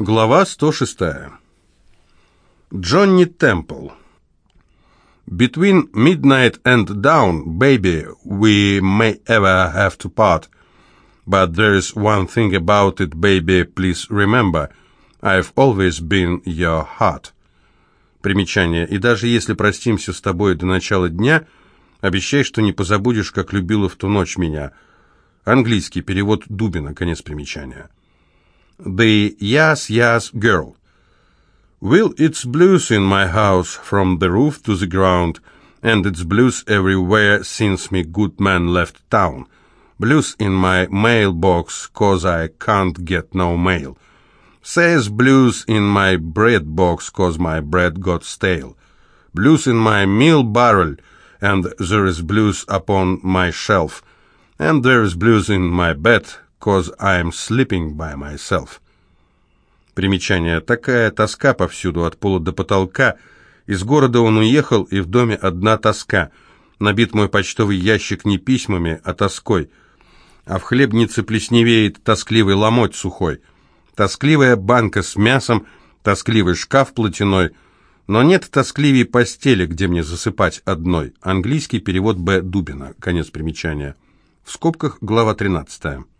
Глава 106. Джонни Темпл. Between midnight and dawn, baby, we may ever have to part. But there's one thing about it, baby, please remember. I've always been your heart. Примечание. И даже если простимся с тобой до начала дня, обещай, что не позабудешь, как любила в ту ночь меня. Английский перевод Дубина. Конец примечания. The Yes Yes Girl. Well, it's blues in my house from the roof to the ground, and it's blues everywhere since me good man left town. Blues in my mailbox, cause I can't get no mail. Says blues in my bread box, cause my bread got stale. Blues in my meal barrel, and there is blues upon my shelf. And there is blues in my bed, cause I'm sleeping by myself. Примечание. Такая тоска повсюду, от пола до потолка. Из города он уехал, и в доме одна тоска. Набит мой почтовый ящик не письмами, а тоской. А в хлебнице плесневеет тоскливый ломоть сухой. Тоскливая банка с мясом, тоскливый шкаф платяной. Но нет тоскливей постели, где мне засыпать одной. Английский перевод Б. Дубина. Конец примечания. В скобках глава 13.